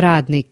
радник.